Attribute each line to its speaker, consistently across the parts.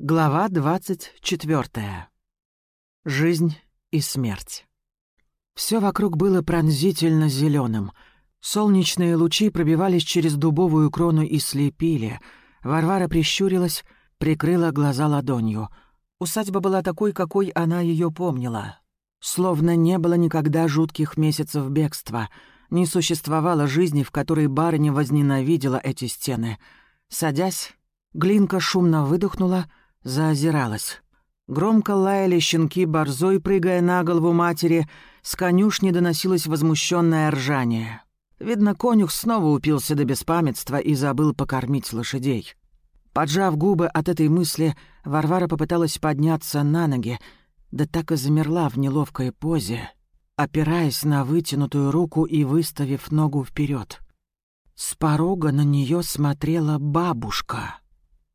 Speaker 1: Глава двадцать четвертая. Жизнь и смерть. Все вокруг было пронзительно зеленым. Солнечные лучи пробивались через дубовую крону и слепили. Варвара прищурилась, прикрыла глаза ладонью. Усадьба была такой, какой она ее помнила. Словно не было никогда жутких месяцев бегства. Не существовало жизни, в которой барыня возненавидела эти стены. Садясь, Глинка шумно выдохнула — заозиралась. Громко лаяли щенки борзой, прыгая на голову матери, с конюшни доносилось возмущенное ржание. Видно, конюх снова упился до беспамятства и забыл покормить лошадей. Поджав губы от этой мысли, Варвара попыталась подняться на ноги, да так и замерла в неловкой позе, опираясь на вытянутую руку и выставив ногу вперед. С порога на нее смотрела бабушка.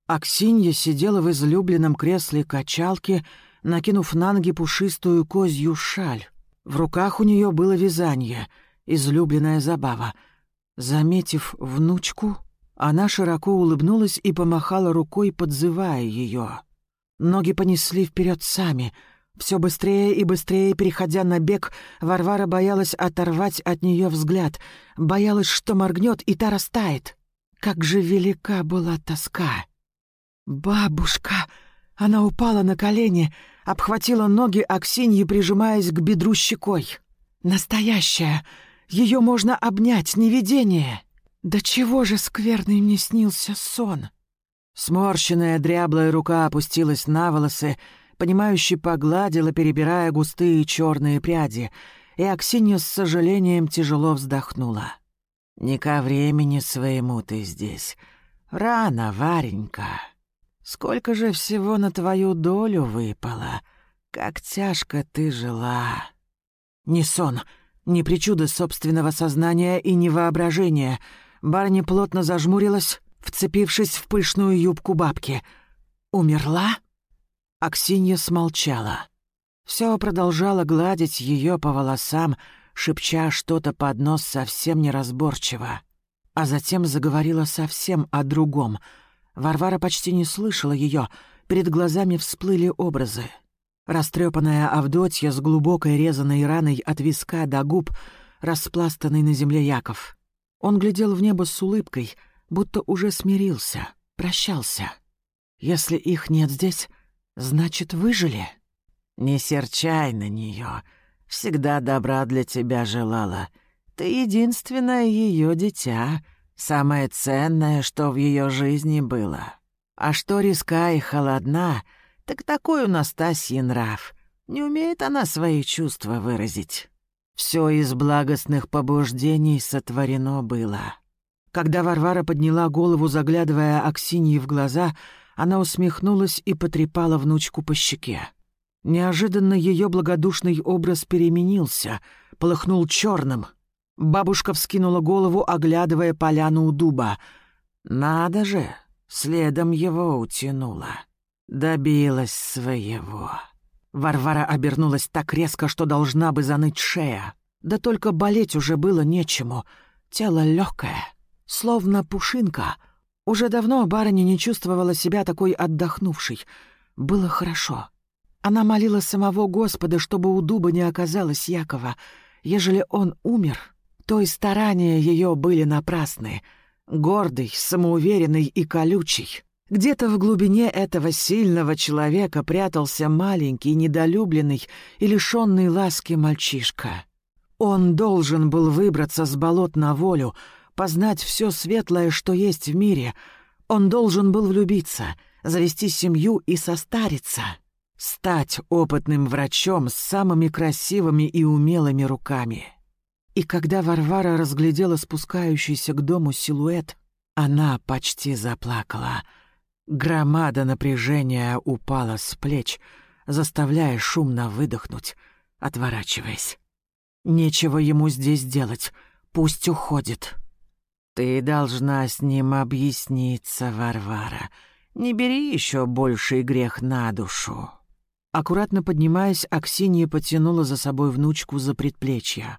Speaker 1: Аксинья сидела в излюбленном кресле качалки, накинув на ноги пушистую козью шаль. В руках у нее было вязание, излюбленная забава. Заметив внучку, она широко улыбнулась и помахала рукой, подзывая ее. Ноги понесли вперед сами. Все быстрее и быстрее, переходя на бег, Варвара боялась оторвать от нее взгляд, боялась, что моргнет и та растает. Как же велика была тоска! «Бабушка!» Она упала на колени, обхватила ноги Аксиньи, прижимаясь к бедру щекой. «Настоящая! Ее можно обнять, не видение!» «Да чего же скверный мне снился сон!» Сморщенная дряблая рука опустилась на волосы, понимающе погладила, перебирая густые черные пряди, и Аксинья с сожалением тяжело вздохнула. «Не ко времени своему ты здесь. Рано, Варенька!» Сколько же всего на твою долю выпало? Как тяжко ты жила. Не сон, не причуда собственного сознания и не воображения. Барни плотно зажмурилась, вцепившись в пышную юбку бабки. Умерла? Аксинья смолчала. Все продолжала гладить ее по волосам, шепча что-то под нос совсем неразборчиво. А затем заговорила совсем о другом — Варвара почти не слышала ее, перед глазами всплыли образы. Растрепанная Авдотья с глубокой резаной раной от виска до губ, распластанный на земле Яков. Он глядел в небо с улыбкой, будто уже смирился, прощался. Если их нет здесь, значит, выжили. Не серчай на нее, всегда добра для тебя желала. Ты единственное ее дитя, Самое ценное, что в ее жизни было. А что риска и холодна, так такой у Настасьи нрав. Не умеет она свои чувства выразить. Все из благостных побуждений сотворено было. Когда Варвара подняла голову, заглядывая Аксиньи в глаза, она усмехнулась и потрепала внучку по щеке. Неожиданно ее благодушный образ переменился, полыхнул черным — Бабушка вскинула голову, оглядывая поляну у дуба. «Надо же!» Следом его утянула. Добилась своего. Варвара обернулась так резко, что должна бы заныть шея. Да только болеть уже было нечему. Тело легкое, словно пушинка. Уже давно барыня не чувствовала себя такой отдохнувшей. Было хорошо. Она молила самого Господа, чтобы у дуба не оказалось Якова. Ежели он умер, то и старания ее были напрасны. Гордый, самоуверенный и колючий. Где-то в глубине этого сильного человека прятался маленький, недолюбленный и лишенный ласки мальчишка. Он должен был выбраться с болот на волю, познать все светлое, что есть в мире. Он должен был влюбиться, завести семью и состариться. Стать опытным врачом с самыми красивыми и умелыми руками. И когда Варвара разглядела спускающийся к дому силуэт, она почти заплакала. Громада напряжения упала с плеч, заставляя шумно выдохнуть, отворачиваясь. Нечего ему здесь делать, пусть уходит. Ты должна с ним объясниться, Варвара. Не бери еще больший грех на душу. Аккуратно поднимаясь, Аксинья потянула за собой внучку за предплечье.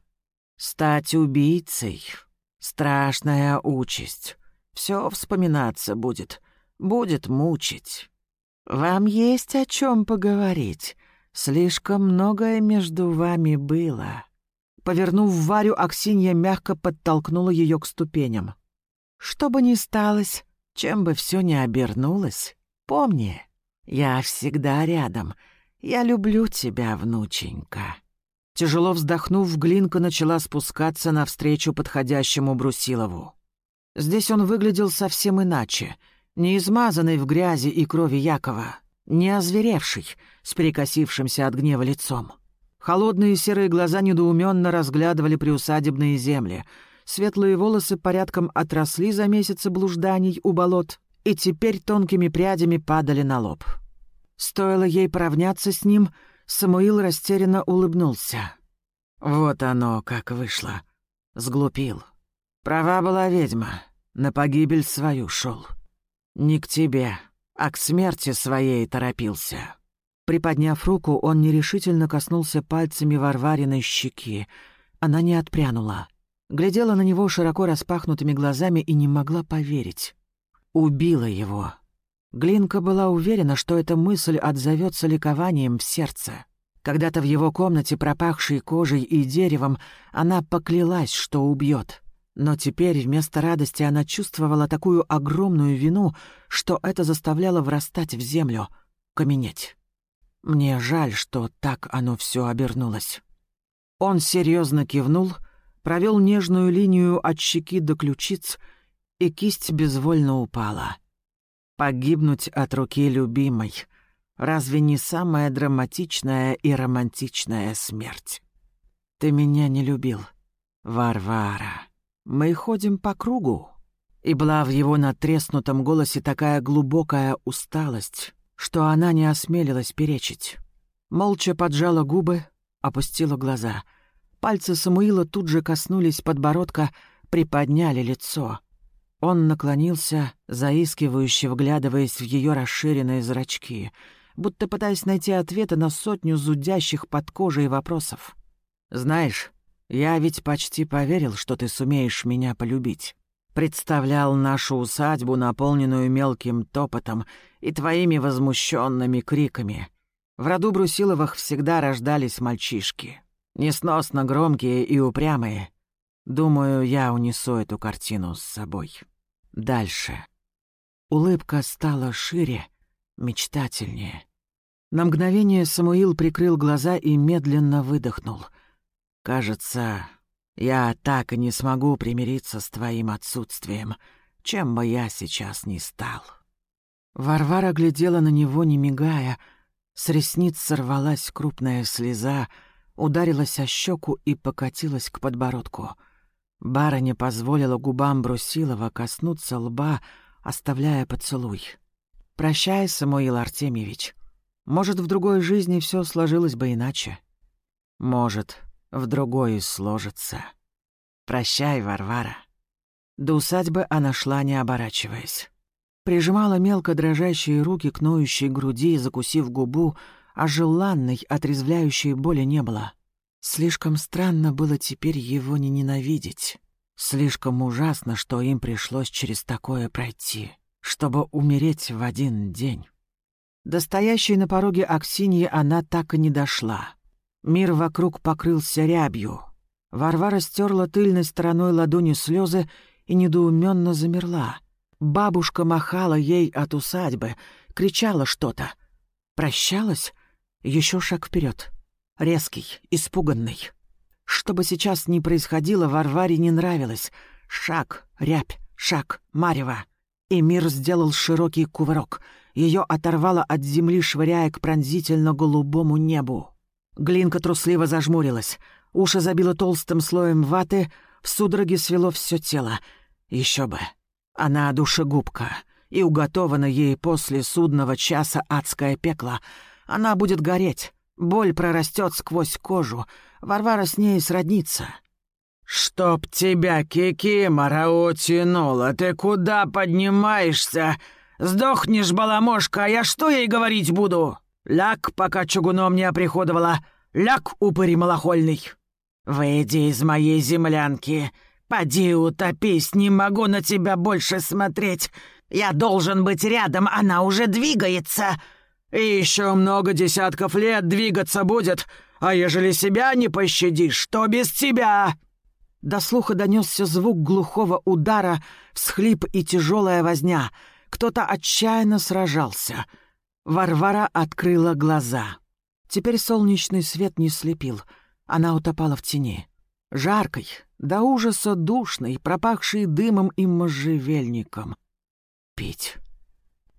Speaker 1: Стать убийцей — страшная участь. Все вспоминаться будет, будет мучить. Вам есть о чем поговорить. Слишком многое между вами было». Повернув Варю, Аксинья мягко подтолкнула ее к ступеням. «Что бы ни сталось, чем бы все ни обернулось, помни, я всегда рядом. Я люблю тебя, внученька». Тяжело вздохнув, Глинка начала спускаться навстречу подходящему Брусилову. Здесь он выглядел совсем иначе, не измазанный в грязи и крови Якова, не озверевший, с перекосившимся от гнева лицом. Холодные серые глаза недоуменно разглядывали приусадебные земли. Светлые волосы порядком отросли за месяцы блужданий у болот и теперь тонкими прядями падали на лоб. Стоило ей поравняться с ним, Самуил растерянно улыбнулся. Вот оно как вышло. Сглупил. Права была ведьма. На погибель свою шел. Не к тебе, а к смерти своей торопился. Приподняв руку, он нерешительно коснулся пальцами Варвариной щеки. Она не отпрянула. Глядела на него широко распахнутыми глазами и не могла поверить. Убила его. Глинка была уверена, что эта мысль отзовется ликованием в сердце. Когда-то в его комнате, пропахшей кожей и деревом, она поклялась, что убьет. Но теперь вместо радости она чувствовала такую огромную вину, что это заставляло врастать в землю, каменеть. Мне жаль, что так оно все обернулось. Он серьезно кивнул, провел нежную линию от щеки до ключиц, и кисть безвольно упала. Погибнуть от руки любимой — разве не самая драматичная и романтичная смерть? Ты меня не любил, Варвара. Мы ходим по кругу. И была в его натреснутом голосе такая глубокая усталость, что она не осмелилась перечить. Молча поджала губы, опустила глаза. Пальцы Самуила тут же коснулись подбородка, приподняли лицо. Он наклонился, заискивающе вглядываясь в ее расширенные зрачки, будто пытаясь найти ответы на сотню зудящих под кожей вопросов. «Знаешь, я ведь почти поверил, что ты сумеешь меня полюбить. Представлял нашу усадьбу, наполненную мелким топотом и твоими возмущенными криками. В роду Брусиловых всегда рождались мальчишки. Несносно громкие и упрямые. Думаю, я унесу эту картину с собой. Дальше. Улыбка стала шире, мечтательнее. На мгновение Самуил прикрыл глаза и медленно выдохнул. «Кажется, я так и не смогу примириться с твоим отсутствием, чем бы я сейчас ни стал». Варвара глядела на него, не мигая. С ресниц сорвалась крупная слеза, ударилась о щеку и покатилась к подбородку. Барыня позволила губам Брусилова коснуться лба, оставляя поцелуй. «Прощай, Самуил Артемьевич. Может, в другой жизни все сложилось бы иначе. Может, в другой сложится. Прощай, Варвара». До усадьбы она шла, не оборачиваясь. Прижимала мелко дрожащие руки к ноющей груди, закусив губу, а желанной, отрезвляющей боли не было. Слишком странно было теперь его не ненавидеть. Слишком ужасно, что им пришлось через такое пройти, чтобы умереть в один день. До на пороге Аксиньи она так и не дошла. Мир вокруг покрылся рябью. Варвара стерла тыльной стороной ладони слезы и недоуменно замерла. Бабушка махала ей от усадьбы, кричала что-то. Прощалась? Еще шаг вперед. Резкий, испуганный. Что бы сейчас ни происходило, Варваре не нравилось. Шаг, рябь, шаг, марево. И мир сделал широкий кувырок. Ее оторвало от земли, швыряя к пронзительно-голубому небу. Глинка трусливо зажмурилась. Уши забило толстым слоем ваты, в судороге свело все тело. Еще бы. Она душегубка, и уготована ей после судного часа адское пекло. Она будет гореть, боль прорастет сквозь кожу, Варвара с ней сроднится. «Чтоб тебя, Кикимора, утянуло, ты куда поднимаешься? Сдохнешь, баламошка, а я что ей говорить буду? Ляг, пока чугуном не оприходовала, ляг, упырь малохольный. Выйди из моей землянки, Поди утопись, не могу на тебя больше смотреть. Я должен быть рядом, она уже двигается!» «И еще много десятков лет двигаться будет, а ежели себя не пощадишь, то без тебя!» До слуха донесся звук глухого удара, всхлип и тяжелая возня. Кто-то отчаянно сражался. Варвара открыла глаза. Теперь солнечный свет не слепил. Она утопала в тени. Жаркой, до ужаса душной, пропахшей дымом и можжевельником. Пить.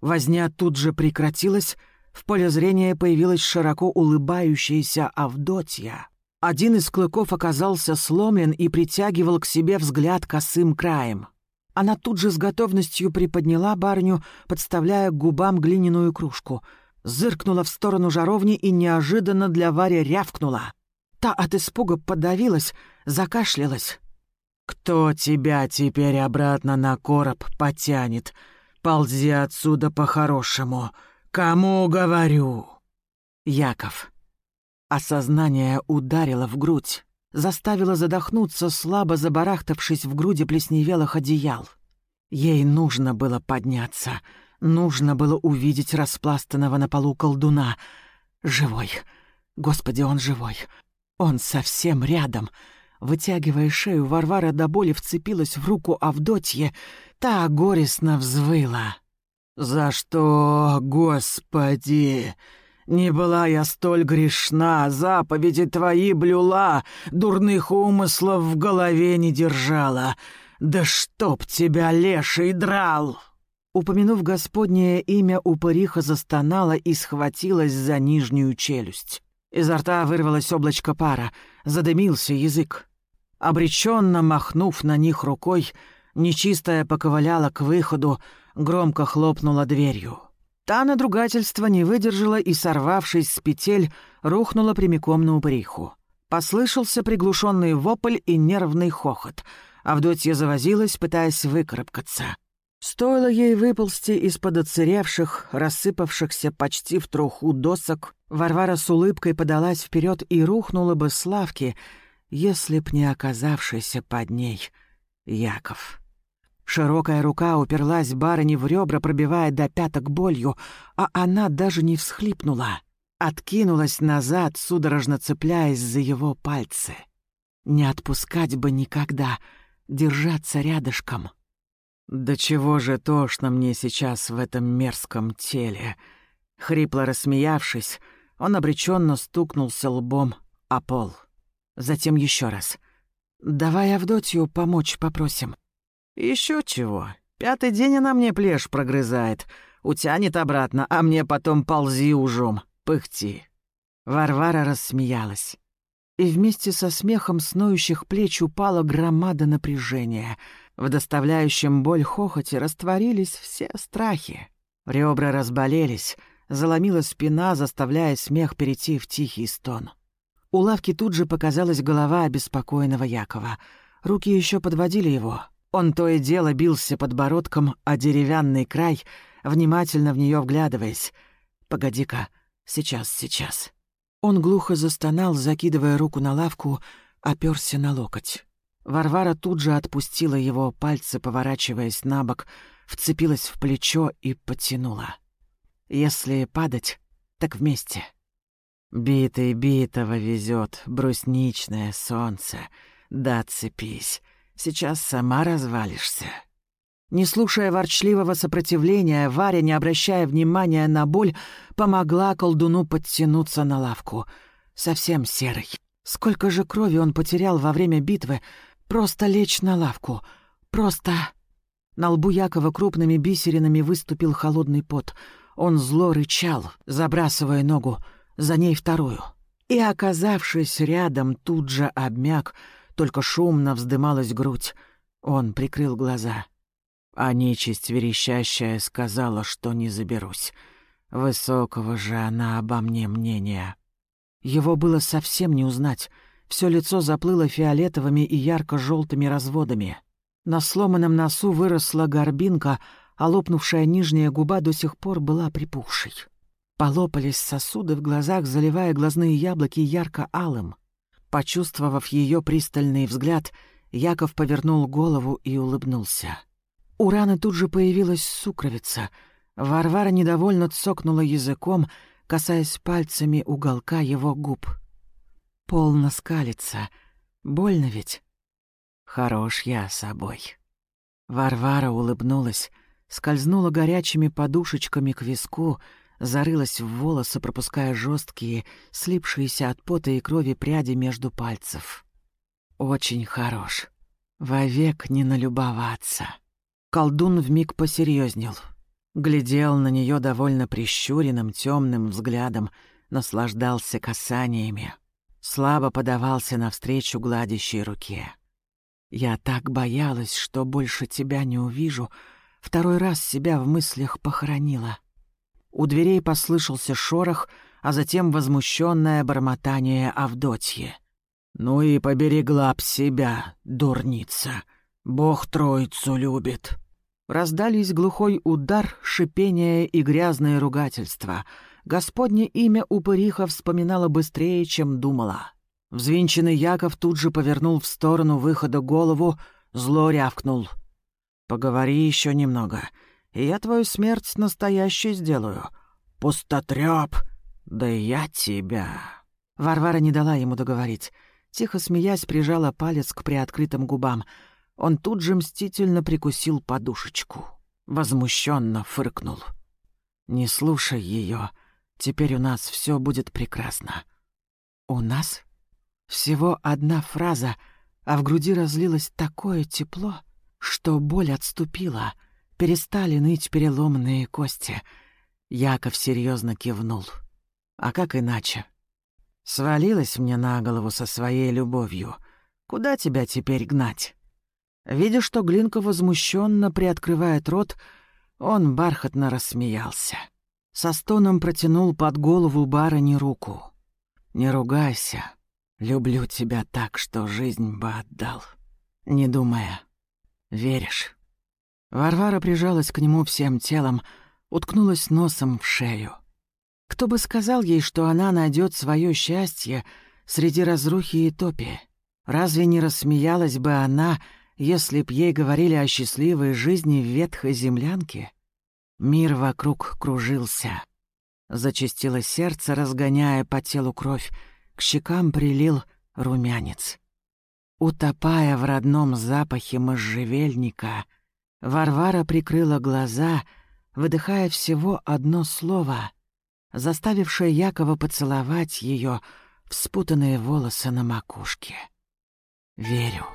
Speaker 1: Возня тут же прекратилась, в поле зрения появилась широко улыбающаяся Авдотья. Один из клыков оказался сломлен и притягивал к себе взгляд косым краем. Она тут же с готовностью приподняла барню, подставляя к губам глиняную кружку. Зыркнула в сторону жаровни и неожиданно для Вари рявкнула. Та от испуга подавилась, закашлялась. «Кто тебя теперь обратно на короб потянет? Ползи отсюда по-хорошему. Кому говорю?» Яков. Осознание ударило в грудь, заставило задохнуться, слабо забарахтавшись в груди плесневелых одеял. Ей нужно было подняться, нужно было увидеть распластанного на полу колдуна. Живой. Господи, он живой. Он совсем рядом. Вытягивая шею, Варвара до боли вцепилась в руку Авдотье. Та горестно взвыла. «За что, Господи?» Не была я столь грешна, заповеди твои блюла, дурных умыслов в голове не держала. Да чтоб тебя леший драл!» Упомянув Господнее имя, упыриха застонала и схватилась за нижнюю челюсть. Изо рта вырвалось облачко пара, задымился язык. Обреченно махнув на них рукой, нечистая поковыляла к выходу, громко хлопнула дверью. Та надругательство не выдержала и, сорвавшись с петель, рухнула прямиком на упыриху. Послышался приглушенный вопль и нервный хохот. Авдотья завозилась, пытаясь выкарабкаться. Стоило ей выползти из-под оцеревших, рассыпавшихся почти в труху досок, Варвара с улыбкой подалась вперед и рухнула бы с лавки, если б не оказавшийся под ней Яков. Широкая рука уперлась барыне в ребра, пробивая до пяток болью, а она даже не всхлипнула. Откинулась назад, судорожно цепляясь за его пальцы. Не отпускать бы никогда, держаться рядышком. «Да чего же тошно мне сейчас в этом мерзком теле?» Хрипло рассмеявшись, он обреченно стукнулся лбом о пол. Затем еще раз. «Давай Авдотью помочь попросим». Еще чего. Пятый день она мне плешь прогрызает. Утянет обратно, а мне потом ползи ужом. Пыхти». Варвара рассмеялась. И вместе со смехом с плеч упала громада напряжения. В доставляющем боль хохоте растворились все страхи. Ребра разболелись, заломила спина, заставляя смех перейти в тихий стон. У лавки тут же показалась голова обеспокоенного Якова. Руки еще подводили его — он то и дело бился подбородком о деревянный край, внимательно в нее вглядываясь. «Погоди-ка, сейчас, сейчас». Он глухо застонал, закидывая руку на лавку, оперся на локоть. Варвара тут же отпустила его пальцы, поворачиваясь на бок, вцепилась в плечо и потянула. «Если падать, так вместе». «Битый битого везет, брусничное солнце, да цепись». Сейчас сама развалишься». Не слушая ворчливого сопротивления, Варя, не обращая внимания на боль, помогла колдуну подтянуться на лавку. Совсем серый. Сколько же крови он потерял во время битвы. Просто лечь на лавку. Просто... На лбу Якова крупными бисеринами выступил холодный пот. Он зло рычал, забрасывая ногу, за ней вторую. И, оказавшись рядом, тут же обмяк, только шумно вздымалась грудь. Он прикрыл глаза. А нечисть верещащая сказала, что не заберусь. Высокого же она обо мне мнения. Его было совсем не узнать. Все лицо заплыло фиолетовыми и ярко желтыми разводами. На сломанном носу выросла горбинка, а лопнувшая нижняя губа до сих пор была припухшей. Полопались сосуды в глазах, заливая глазные яблоки ярко-алым. Почувствовав ее пристальный взгляд, Яков повернул голову и улыбнулся. У раны тут же появилась сукровица. Варвара недовольно цокнула языком, касаясь пальцами уголка его губ. Полно скалится. Больно ведь? Хорош я собой. Варвара улыбнулась, скользнула горячими подушечками к виску, зарылась в волосы, пропуская жесткие, слипшиеся от пота и крови пряди между пальцев. Очень хорош. Вовек не налюбоваться. Колдун вмиг посерьезнел. Глядел на нее довольно прищуренным темным взглядом, наслаждался касаниями. Слабо подавался навстречу гладящей руке. «Я так боялась, что больше тебя не увижу», второй раз себя в мыслях похоронила. У дверей послышался шорох, а затем возмущенное бормотание Авдотьи. «Ну и поберегла б себя, дурница. Бог троицу любит». Раздались глухой удар, шипение и грязное ругательство. Господне имя упыриха вспоминала быстрее, чем думала. Взвинченный Яков тут же повернул в сторону выхода голову, зло рявкнул. «Поговори еще немного, и я твою смерть настоящей сделаю. Пустотрёп! Да я тебя!» Варвара не дала ему договорить. Тихо смеясь, прижала палец к приоткрытым губам — он тут же мстительно прикусил подушечку. Возмущенно фыркнул. «Не слушай ее. Теперь у нас все будет прекрасно». «У нас?» Всего одна фраза, а в груди разлилось такое тепло, что боль отступила, перестали ныть переломанные кости. Яков серьезно кивнул. «А как иначе?» «Свалилась мне на голову со своей любовью. Куда тебя теперь гнать?» Видя, что Глинка возмущенно приоткрывает рот, он бархатно рассмеялся. Со стоном протянул под голову барыни руку. «Не ругайся. Люблю тебя так, что жизнь бы отдал. Не думая. Веришь?» Варвара прижалась к нему всем телом, уткнулась носом в шею. Кто бы сказал ей, что она найдет свое счастье среди разрухи и топи? Разве не рассмеялась бы она, если б ей говорили о счастливой жизни в ветхой землянке? Мир вокруг кружился. Зачастило сердце, разгоняя по телу кровь, к щекам прилил румянец. Утопая в родном запахе можжевельника, Варвара прикрыла глаза, выдыхая всего одно слово, заставившее Якова поцеловать ее в спутанные волосы на макушке. «Верю».